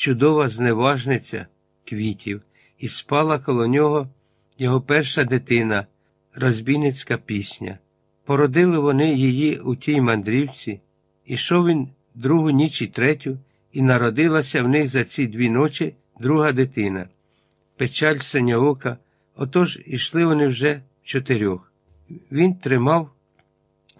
чудова зневажниця квітів, і спала коло нього його перша дитина, розбійницька пісня. Породили вони її у тій мандрівці, ішов він другу ніч і третю, і народилася в них за ці дві ночі друга дитина. Печаль синьоока, отож ішли вони вже чотирьох. Він тримав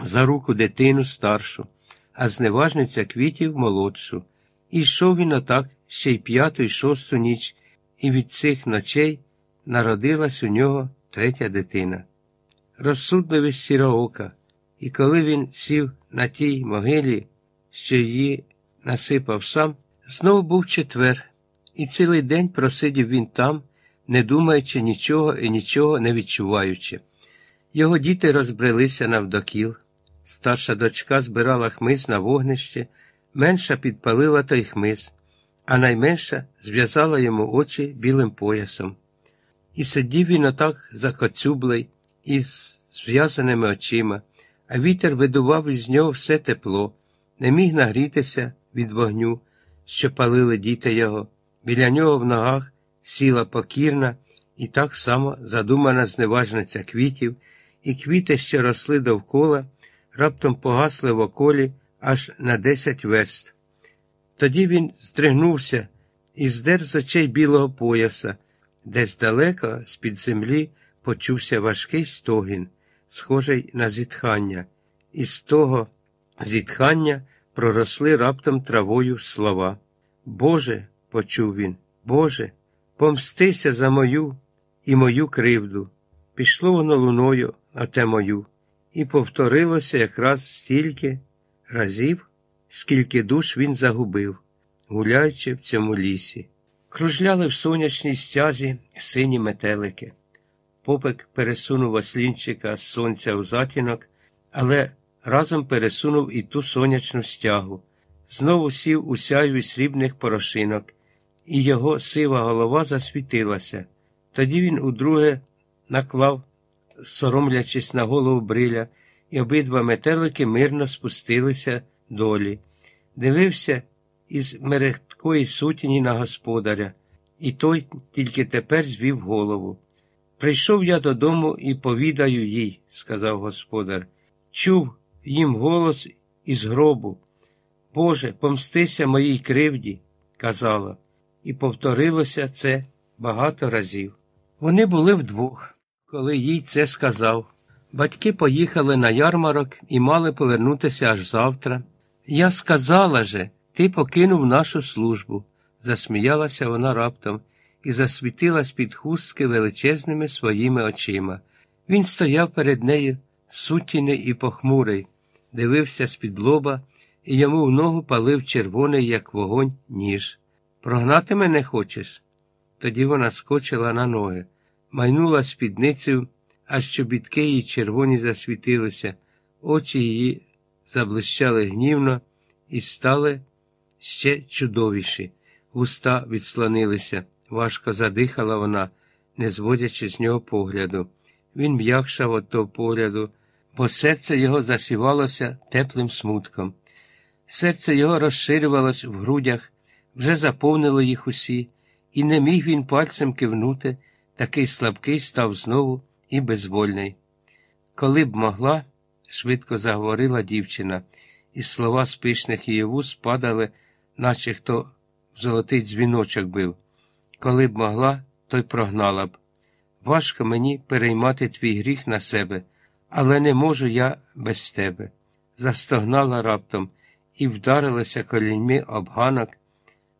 за руку дитину старшу, а зневажниця квітів молодшу. І йшов він отак ще й п'яту й шосту ніч, і від цих ночей народилась у нього третя дитина. Розсудливість сіроока, і коли він сів на тій могилі, що її насипав сам, знов був четвер, і цілий день просидів він там, не думаючи нічого і нічого не відчуваючи. Його діти розбрелися навдокіл. Старша дочка збирала хмиз на вогнище, менша підпалила той хмиз, а найменша зв'язала йому очі білим поясом. І сидів він отак за коцюблей із зв'язаними очима, а вітер видував із нього все тепло, не міг нагрітися від вогню, що палили діти його. Біля нього в ногах сіла покірна і так само задумана зневажниця квітів, і квіти, що росли довкола, раптом погасли в околі аж на десять верст. Тоді він здригнувся і здер з очей білого пояса, десь далеко, з-під землі, почувся важкий стогін, схожий на зітхання, і з того зітхання проросли раптом травою слова. Боже, почув він, Боже, помстися за мою і мою кривду. Пішло воно луною, а те мою, і повторилося якраз стільки разів, скільки душ він загубив, гуляючи в цьому лісі. Кружляли в сонячній стязі сині метелики. Попик пересунув ослінчика з сонця у затінок, але разом пересунув і ту сонячну стягу. Знову сів у сяйві срібних порошинок, і його сива голова засвітилася. Тоді він удруге наклав, соромлячись на голову бриля, і обидва метелики мирно спустилися долі. Дивився із мерехткої сутіні на господаря, і той тільки тепер звів голову. Прийшов я додому і повідаю їй, сказав господар. Чув їм голос із гробу. Боже, помстися моїй кривді, казала, і повторилося це багато разів. Вони були вдвох, коли їй це сказав. Батьки поїхали на ярмарок і мали повернутися аж завтра. Я сказала же, ти покинув нашу службу, засміялася вона раптом і засвітилась під хустки величезними своїми очима. Він стояв перед нею, сутіний і похмурий, дивився з-під лоба, і йому в ногу палив червоний, як вогонь, ніж. Прогнати мене хочеш? Тоді вона скочила на ноги, майнула спідницею, аж чобітки її червоні засвітилися, очі її заблищали гнівно і стали ще чудовіші. Вуста відслонилися, важко задихала вона, не зводячи з нього погляду. Він м'якшав от того погляду, бо серце його засівалося теплим смутком. Серце його розширювалось в грудях, вже заповнило їх усі, і не міг він пальцем кивнути, такий слабкий став знову і безвольний. Коли б могла, швидко заговорила дівчина, і слова з пишних її вуз падали, наче хто в золотий дзвіночок бив. Коли б могла, то й прогнала б. Важко мені переймати твій гріх на себе, але не можу я без тебе. Застогнала раптом і вдарилася коліньми об ганок,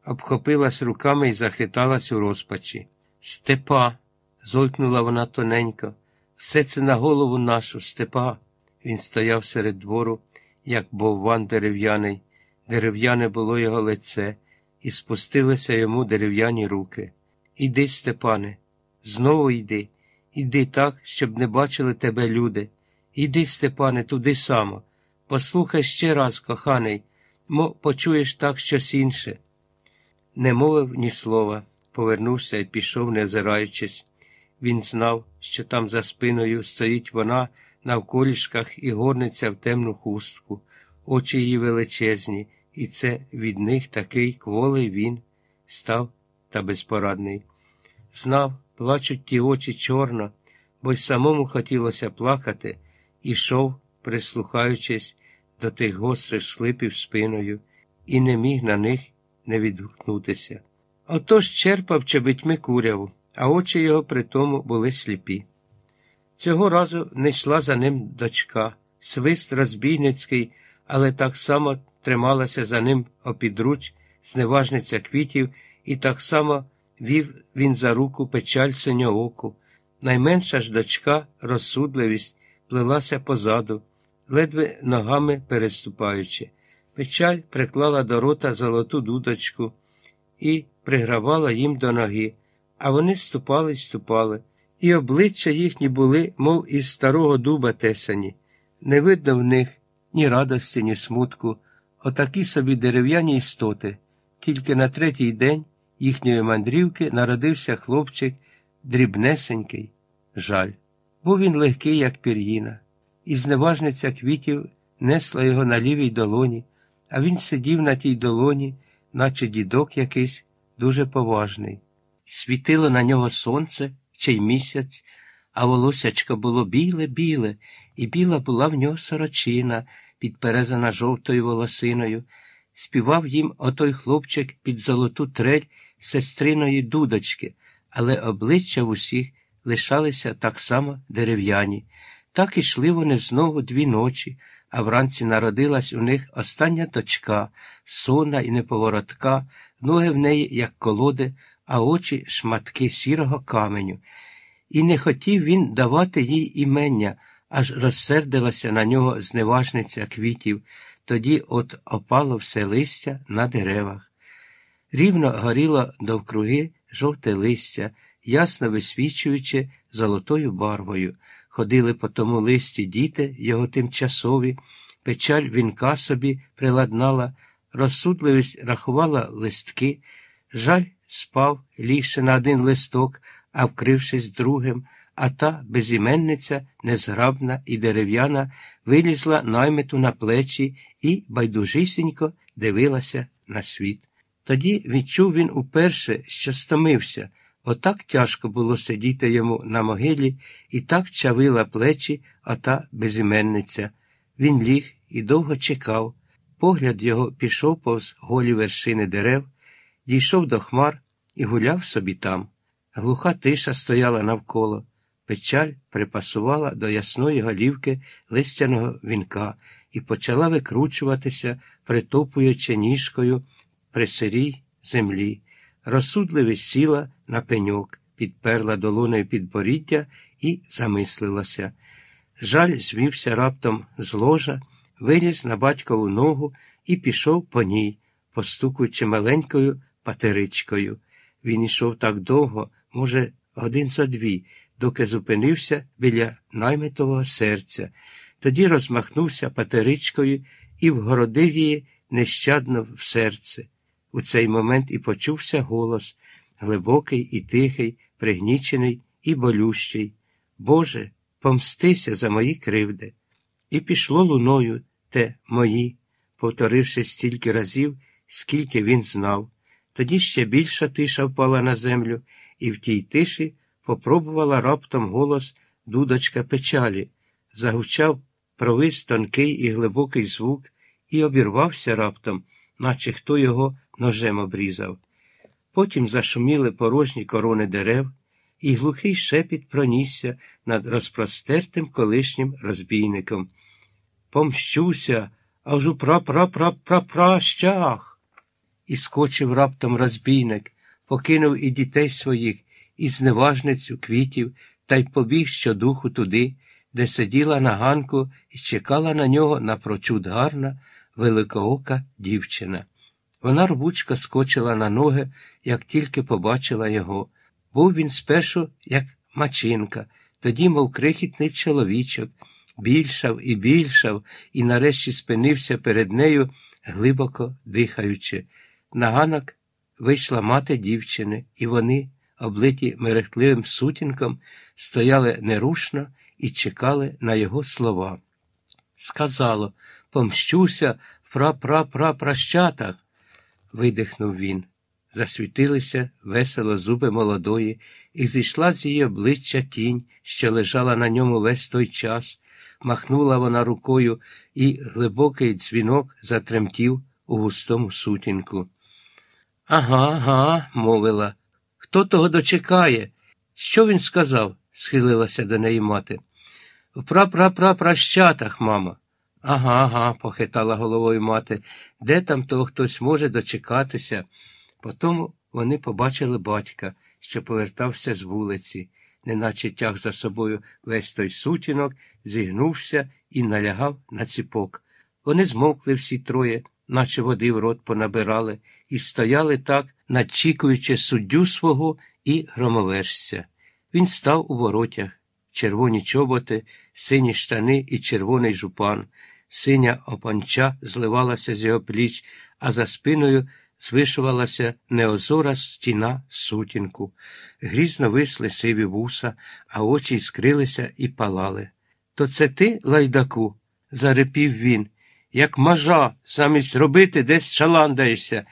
обхопилась руками і захиталась у розпачі. Степа. зойкнула вона тоненько. Все це на голову нашу, степа. Він стояв серед двору, як бовван дерев'яний, дерев'яне було його лице, і спустилися йому дерев'яні руки. Іди, Степане, знову йди, іди так, щоб не бачили тебе люди. Іди, Степане, туди само. Послухай ще раз, коханий, мо почуєш так щось інше. Не мовив ні слова, повернувся і пішов, не озираючись. Він знав, що там за спиною стоїть вона на вколішках і горниться в темну хустку, очі її величезні, і це від них такий кволий він. став та безпорадний. Знав, плачуть ті очі чорно, бо й самому хотілося плакати, ішов, прислухаючись до тих гострих слипів спиною, і не міг на них не відгукнутися. Отож черпав чебітьми куряву, а очі його при тому були сліпі. Цього разу не йшла за ним дочка, свист розбійницький, але так само трималася за ним опідруч, зневажниця квітів, і так само вів він за руку печаль синьооку. Найменша ж дочка, розсудливість, плелася позаду, ледве ногами переступаючи. Печаль приклала до рота золоту дудочку і пригравала їм до ноги, а вони ступали й ступали, і обличчя їхні були, мов із старого дуба тесані. Не видно в них ні радості, ні смутку, отакі собі дерев'яні істоти. Тільки на третій день їхньої мандрівки народився хлопчик дрібнесенький, жаль. Був він легкий, як пір'їна, і зневажниця квітів несла його на лівій долоні, а він сидів на тій долоні, наче дідок якийсь дуже поважний. Світило на нього сонце чи й місяць, а волосячко було біле-біле, і біла була в нього сорочина, підперезана жовтою волосиною. Співав їм отой хлопчик під золоту трель сестриної дудочки, але обличчя в усіх лишалися так само дерев'яні. Так ішли вони знову дві ночі, а вранці народилась у них остання дочка, сонна і неповоротка, ноги в неї, як колоди, а очі шматки сірого каменю. І не хотів він давати їй імення, аж розсердилася на нього зневажниця квітів, тоді от опало все листя на деревах. Рівно горіло довкруги жовте листя, ясно висвічуючи золотою барвою. Ходили по тому листі діти, його тимчасові, печаль вінка собі приладнала, розсудливість рахувала листки, жаль спав, лігши на один листок, а вкрившись другим, а та безіменниця, незграбна і дерев'яна, вилізла наймиту на плечі і байдужисінько дивилася на світ. Тоді відчув він уперше, що стомився, отак тяжко було сидіти йому на могилі, і так чавила плечі ота безіменниця. Він ліг і довго чекав. Погляд його пішов повз голі вершини дерев, дійшов до хмар і гуляв собі там. Глуха тиша стояла навколо. Печаль припасувала до ясної голівки листяного вінка і почала викручуватися, притопуючи ніжкою при сирій землі. Розсудливість сіла на пеньок, підперла долоною підборіддя і замислилася. Жаль звівся раптом з ложа, виліз на батькову ногу і пішов по ній, постукуючи маленькою патеричкою. Він ішов так довго, може, годин за дві, доки зупинився біля наймитового серця. Тоді розмахнувся патеричкою і вгородив її нещадно в серце. У цей момент і почувся голос глибокий і тихий, пригнічений і болющий. Боже, помстися за мої кривди. І пішло луною те мої, повторивши стільки разів, скільки він знав. Тоді ще більша тиша впала на землю, і в тій тиші попробувала раптом голос дудочка печалі, загучав провис тонкий і глибокий звук і обірвався раптом, наче хто його ножем обрізав. Потім зашуміли порожні корони дерев, і глухий шепіт пронісся над розпростертим колишнім розбійником. Помщуся, аж у пра-пра-пра-пра-пращах. І скочив раптом розбійник, покинув і дітей своїх, і зневажницю квітів, та й побіг щодуху туди, де сиділа на ганку і чекала на нього напрочуд гарна, великоока дівчина. Вона рвучко скочила на ноги, як тільки побачила його. Був він спершу, як мачинка, тоді, мов крихітний чоловічок, більшав і більшав, і нарешті спинився перед нею, глибоко дихаючи. На ганок вийшла мати дівчини, і вони, облиті мерехтливим сутінком, стояли нерушно і чекали на його слова. Сказало помщуся в пра-пра-пра-пращатах, видихнув він. засвітилися весело зуби молодої, і зійшла з її обличчя тінь, що лежала на ньому весь той час. Махнула вона рукою, і глибокий дзвінок затремтів у густому сутінку. Ага, ага, мовила. Хто того дочекає? Що він сказав? схилилася до неї мати. В прапрапрапращатах, мамо. Ага, ага, похитала головою мати. Де там того хтось може дочекатися? Потому вони побачили батька, що повертався з вулиці, неначе тяг за собою весь той сутінок, зігнувся і налягав на ціпок. Вони змовкли всі троє, наче води в рот понабирали, і стояли так, надчікуючи суддю свого і громовержця. Він став у воротях, червоні чоботи, сині штани і червоний жупан. Синя опанча зливалася з його пліч, а за спиною звишувалася неозора стіна сутінку. Грізно висли сиві вуса, а очі іскрилися і палали. То це ти, лайдаку? зарепів він. Як мажа, замість робити десь шаландаєшся.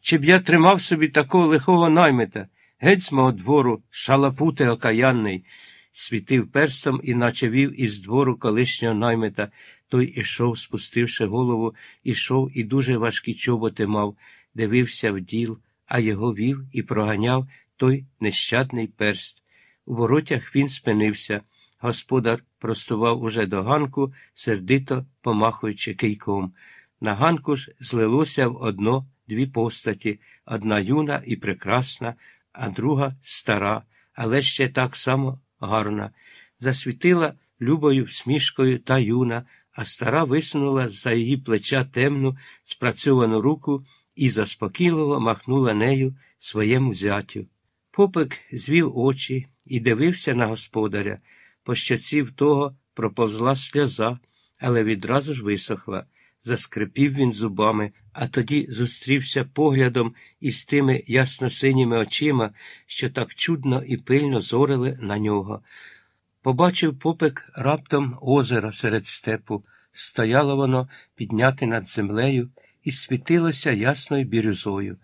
Чи б я тримав собі такого лихого наймита? Геть з мого двору, шалапуте окаянний, світив перстом і наче вів із двору колишнього наймита. Той ішов, спустивши голову, ішов і дуже важкі чоботи мав, дивився в діл, а його вів і проганяв той нещадний перст. У воротях він спинився. Господар простував уже до ганку, сердито помахуючи кийком. На ганку ж злилося в одно дві постаті одна юна і прекрасна, а друга стара, але ще так само гарна. Засвітила любою всмішкою та юна, а стара висунула за її плеча темну, спрацьовану руку і заспокійливо махнула нею своєму зятю. Попик звів очі і дивився на господаря. По в того проповзла сльоза, але відразу ж висохла. Заскрипів він зубами, а тоді зустрівся поглядом із тими ясно-синіми очима, що так чудно і пильно зорили на нього. Побачив попик раптом озеро серед степу. Стояло воно підняте над землею і світилося ясною бірюзою.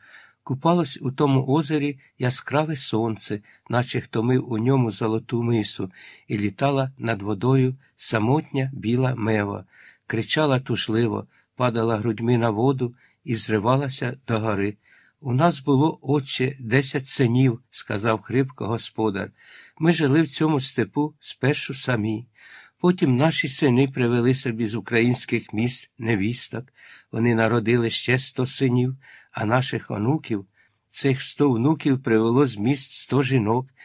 Купалось у тому озері яскраве сонце, наче хто мив у ньому золоту мису, і літала над водою самотня біла мева, кричала тужливо, падала грудьми на воду і зривалася до гори. У нас було, отче, десять синів, сказав хрипко господар. Ми жили в цьому степу спершу самі. Потім наші сини привели собі з українських міст невісток. Вони народили ще сто синів, а наших онуків, цих сто внуків привело з міст сто жінок,